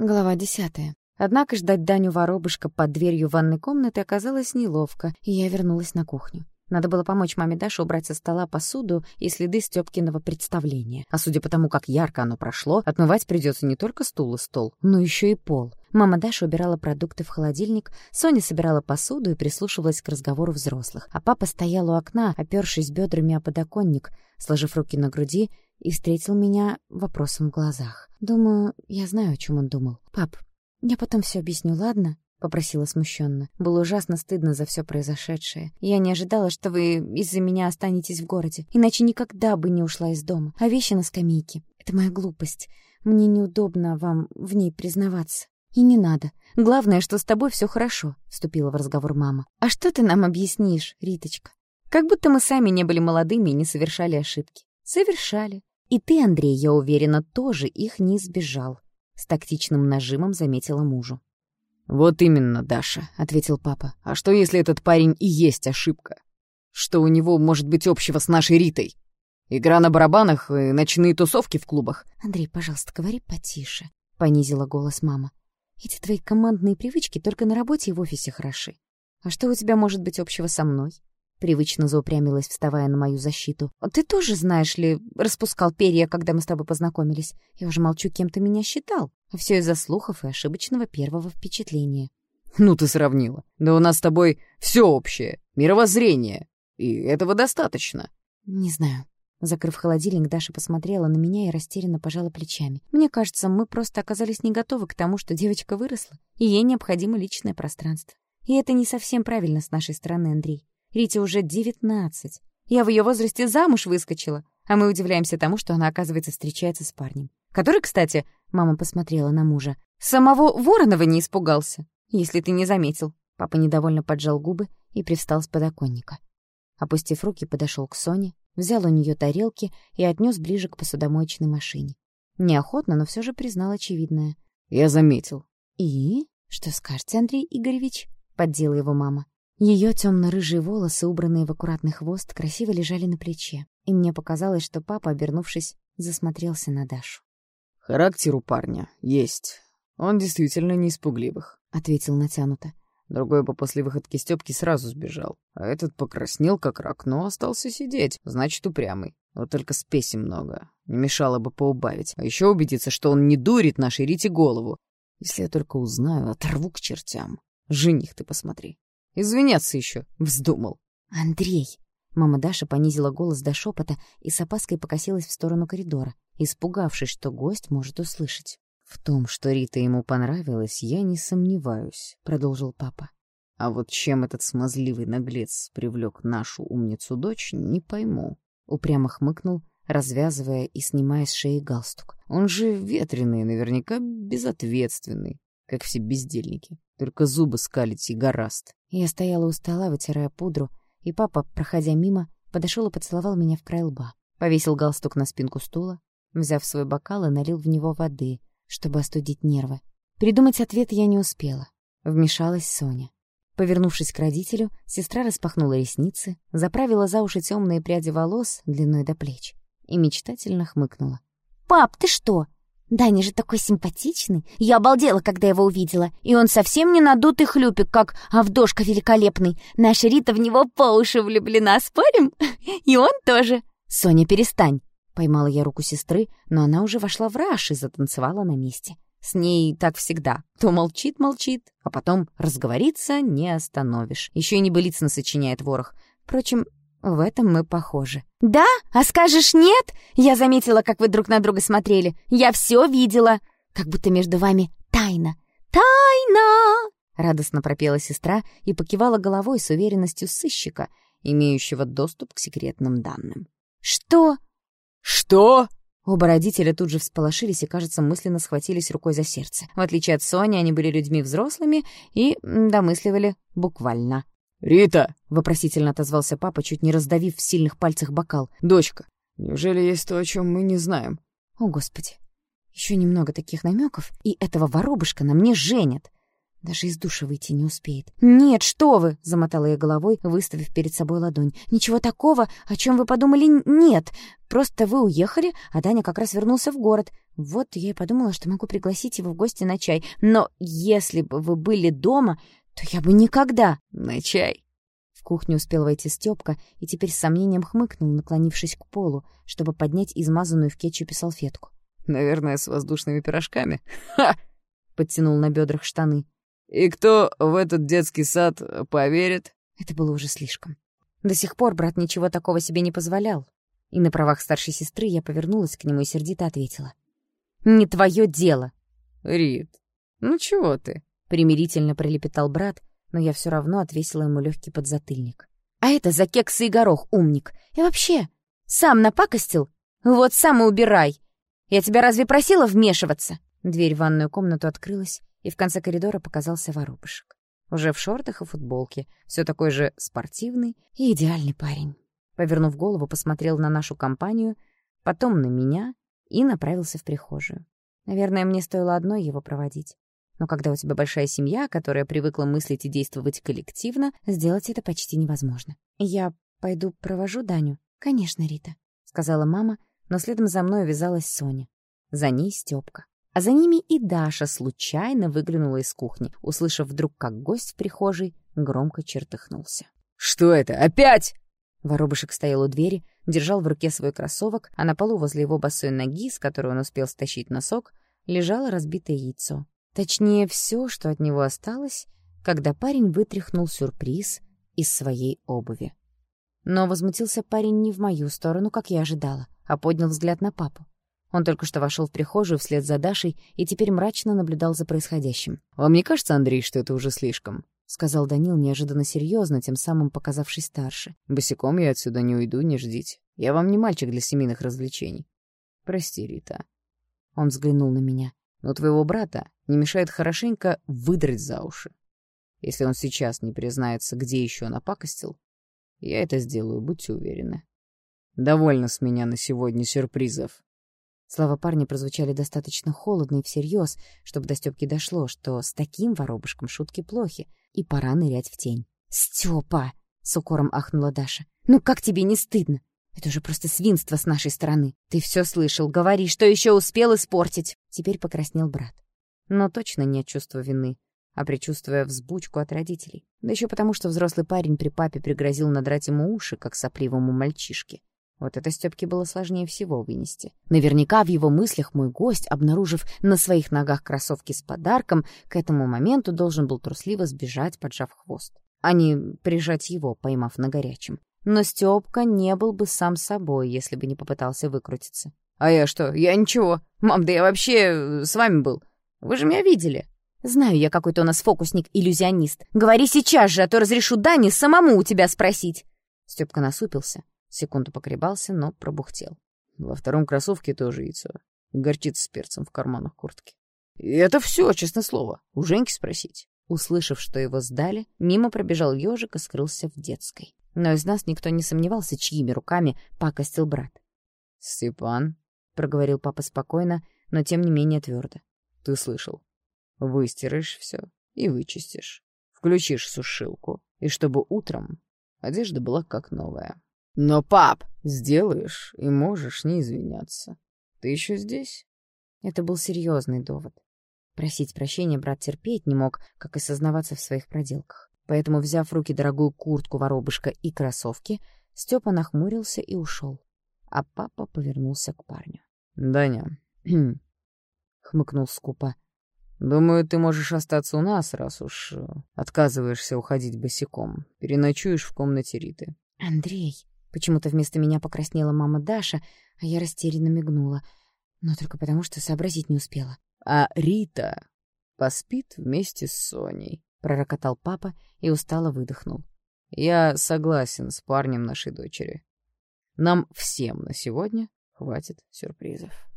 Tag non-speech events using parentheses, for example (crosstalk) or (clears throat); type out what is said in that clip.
Глава десятая. Однако ждать Даню воробушка под дверью ванной комнаты оказалось неловко, и я вернулась на кухню. Надо было помочь маме Даше убрать со стола посуду и следы Стёпкиного представления. А судя по тому, как ярко оно прошло, отмывать придется не только стул и стол, но еще и пол. Мама Даша убирала продукты в холодильник, Соня собирала посуду и прислушивалась к разговору взрослых. А папа стоял у окна, опёршись бедрами о подоконник, сложив руки на груди, и встретил меня вопросом в глазах. Думаю, я знаю, о чем он думал. «Пап, я потом все объясню, ладно?» — попросила смущенно. Было ужасно стыдно за все произошедшее. Я не ожидала, что вы из-за меня останетесь в городе, иначе никогда бы не ушла из дома. А вещи на скамейке — это моя глупость. Мне неудобно вам в ней признаваться. И не надо. Главное, что с тобой все хорошо, — вступила в разговор мама. А что ты нам объяснишь, Риточка? Как будто мы сами не были молодыми и не совершали ошибки. Совершали. И ты, Андрей, я уверена, тоже их не избежал. С тактичным нажимом заметила мужу. «Вот именно, Даша», — ответил папа. «А что, если этот парень и есть ошибка? Что у него может быть общего с нашей Ритой? Игра на барабанах и ночные тусовки в клубах?» «Андрей, пожалуйста, говори потише», — понизила голос мама. «Эти твои командные привычки только на работе и в офисе хороши. А что у тебя может быть общего со мной? Привычно заупрямилась, вставая на мою защиту. «Ты тоже, знаешь ли, распускал перья, когда мы с тобой познакомились. Я уже молчу, кем ты меня считал. Все из-за слухов и ошибочного первого впечатления». «Ну ты сравнила. Да у нас с тобой все общее. Мировоззрение. И этого достаточно». «Не знаю». Закрыв холодильник, Даша посмотрела на меня и растерянно пожала плечами. «Мне кажется, мы просто оказались не готовы к тому, что девочка выросла, и ей необходимо личное пространство. И это не совсем правильно с нашей стороны, Андрей. Рите уже девятнадцать. Я в ее возрасте замуж выскочила, а мы удивляемся тому, что она, оказывается, встречается с парнем. Который, кстати, мама посмотрела на мужа, самого Воронова не испугался, если ты не заметил. Папа недовольно поджал губы и привстал с подоконника. Опустив руки, подошел к Соне, взял у нее тарелки и отнес ближе к посудомоечной машине. Неохотно, но все же признал очевидное. «Я заметил». «И? Что скажете, Андрей Игоревич?» — поддела его мама. Ее темно-рыжие волосы, убранные в аккуратный хвост, красиво лежали на плече, и мне показалось, что папа, обернувшись, засмотрелся на Дашу. «Характер у парня есть. Он действительно не испугливых», — ответил натянуто. Другой бы после выходки Стёпки сразу сбежал, а этот покраснел как рак, но остался сидеть, значит, упрямый. Вот только спеси много, не мешало бы поубавить. А еще убедиться, что он не дурит нашей Рите голову. Если я только узнаю, оторву к чертям. Жених ты посмотри. Извиняться еще вздумал. «Андрей!» Мама Даша понизила голос до шепота и с опаской покосилась в сторону коридора, испугавшись, что гость может услышать. «В том, что Рита ему понравилась, я не сомневаюсь», — продолжил папа. «А вот чем этот смазливый наглец привлек нашу умницу-дочь, не пойму». Упрямо хмыкнул, развязывая и снимая с шеи галстук. «Он же ветреный, наверняка безответственный, как все бездельники. Только зубы скалить и гораст. Я стояла у стола, вытирая пудру, и папа, проходя мимо, подошел и поцеловал меня в край лба. Повесил галстук на спинку стула, взяв свой бокал и налил в него воды, чтобы остудить нервы. Придумать ответ я не успела. Вмешалась Соня. Повернувшись к родителю, сестра распахнула ресницы, заправила за уши темные пряди волос длиной до плеч и мечтательно хмыкнула. «Пап, ты что? Даня же такой симпатичный. Я обалдела, когда его увидела. И он совсем не надутый хлюпик, как Авдошка великолепный. Наша Рита в него по уши влюблена, спорим? (laughs) И он тоже. Соня, перестань. Поймала я руку сестры, но она уже вошла в раж и затанцевала на месте. С ней так всегда. То молчит-молчит, а потом разговорится не остановишь. Еще и небылицно сочиняет ворох. Впрочем, в этом мы похожи. «Да? А скажешь нет?» Я заметила, как вы друг на друга смотрели. Я все видела. Как будто между вами тайна. «Тайна!» — радостно пропела сестра и покивала головой с уверенностью сыщика, имеющего доступ к секретным данным. «Что?» «Что?» Оба родителя тут же всполошились и, кажется, мысленно схватились рукой за сердце. В отличие от Сони, они были людьми взрослыми и домысливали буквально. «Рита!» — вопросительно отозвался папа, чуть не раздавив в сильных пальцах бокал. «Дочка, неужели есть то, о чем мы не знаем?» «О, Господи! Еще немного таких намеков, и этого воробушка на мне женят!» Даже из душа выйти не успеет. «Нет, что вы!» — замотала я головой, выставив перед собой ладонь. «Ничего такого, о чем вы подумали, нет. Просто вы уехали, а Даня как раз вернулся в город. Вот я и подумала, что могу пригласить его в гости на чай. Но если бы вы были дома, то я бы никогда... На чай? В кухню успел войти Стёпка и теперь с сомнением хмыкнул, наклонившись к полу, чтобы поднять измазанную в кетчупе салфетку. Наверное, с воздушными пирожками. Ха! Подтянул на бедрах штаны. И кто в этот детский сад поверит? Это было уже слишком. До сих пор брат ничего такого себе не позволял. И на правах старшей сестры я повернулась к нему и сердито ответила. «Не твое дело!» «Рит, ну чего ты?» Примирительно пролепетал брат, но я все равно отвесила ему легкий подзатыльник. «А это за кексы и горох, умник! И вообще, сам напакостил? Вот сам и убирай! Я тебя разве просила вмешиваться?» Дверь в ванную комнату открылась, и в конце коридора показался воробушек. Уже в шортах и футболке, все такой же спортивный и идеальный парень. Повернув голову, посмотрел на нашу компанию, потом на меня и направился в прихожую. Наверное, мне стоило одной его проводить. Но когда у тебя большая семья, которая привыкла мыслить и действовать коллективно, сделать это почти невозможно. «Я пойду провожу Даню?» «Конечно, Рита», — сказала мама, но следом за мной увязалась Соня. За ней Стёпка. А за ними и Даша случайно выглянула из кухни, услышав вдруг, как гость в прихожей громко чертыхнулся. «Что это? Опять?» Воробушек стоял у двери, держал в руке свой кроссовок, а на полу возле его босой ноги, с которой он успел стащить носок, лежало разбитое яйцо. Точнее, все, что от него осталось, когда парень вытряхнул сюрприз из своей обуви. Но возмутился парень не в мою сторону, как я ожидала, а поднял взгляд на папу. Он только что вошел в прихожую вслед за Дашей и теперь мрачно наблюдал за происходящим. «Вам не кажется, Андрей, что это уже слишком?» — сказал Данил неожиданно серьезно, тем самым показавшись старше. «Босиком я отсюда не уйду, не ждите. Я вам не мальчик для семейных развлечений. Прости, Рита». Он взглянул на меня. «Но твоего брата не мешает хорошенько выдрать за уши. Если он сейчас не признается, где еще напакостил, я это сделаю, будьте уверены. Довольно с меня на сегодня сюрпризов. Слова парня прозвучали достаточно холодно и всерьез, чтобы до Стёпки дошло, что с таким воробушком шутки плохи, и пора нырять в тень. «Стёпа!» — с укором ахнула Даша. «Ну как тебе не стыдно? Это уже просто свинство с нашей стороны. Ты все слышал, говори, что еще успел испортить!» Теперь покраснел брат. Но точно не от чувства вины, а предчувствуя взбучку от родителей. Да еще потому, что взрослый парень при папе пригрозил надрать ему уши, как сопливому мальчишке. Вот это Стёпке было сложнее всего вынести. Наверняка в его мыслях мой гость, обнаружив на своих ногах кроссовки с подарком, к этому моменту должен был трусливо сбежать, поджав хвост, а не прижать его, поймав на горячем. Но Стёпка не был бы сам собой, если бы не попытался выкрутиться. «А я что? Я ничего. Мам, да я вообще э, с вами был. Вы же меня видели». «Знаю я, какой-то у нас фокусник-иллюзионист. Говори сейчас же, а то разрешу Дане самому у тебя спросить». Стёпка насупился, Секунду покребался, но пробухтел. Во втором кроссовке тоже яйцо. Горчица с перцем в карманах куртки. И это все, честное слово. У Женьки спросить. Услышав, что его сдали, мимо пробежал ежик и скрылся в детской. Но из нас никто не сомневался, чьими руками пакостил брат. «Степан», — проговорил папа спокойно, но тем не менее твердо. «Ты слышал. Выстираешь все и вычистишь. Включишь сушилку, и чтобы утром одежда была как новая». Но, пап, сделаешь и можешь не извиняться. Ты еще здесь? Это был серьезный довод. Просить прощения брат терпеть не мог, как и сознаваться в своих проделках. Поэтому, взяв в руки дорогую куртку, воробушка и кроссовки, Степа нахмурился и ушел. А папа повернулся к парню. «Даня», (clears throat) — хмыкнул скупо, — «думаю, ты можешь остаться у нас, раз уж э, отказываешься уходить босиком. Переночуешь в комнате Риты». «Андрей», Почему-то вместо меня покраснела мама Даша, а я растерянно мигнула. Но только потому, что сообразить не успела. «А Рита поспит вместе с Соней», — пророкотал папа и устало выдохнул. «Я согласен с парнем нашей дочери. Нам всем на сегодня хватит сюрпризов».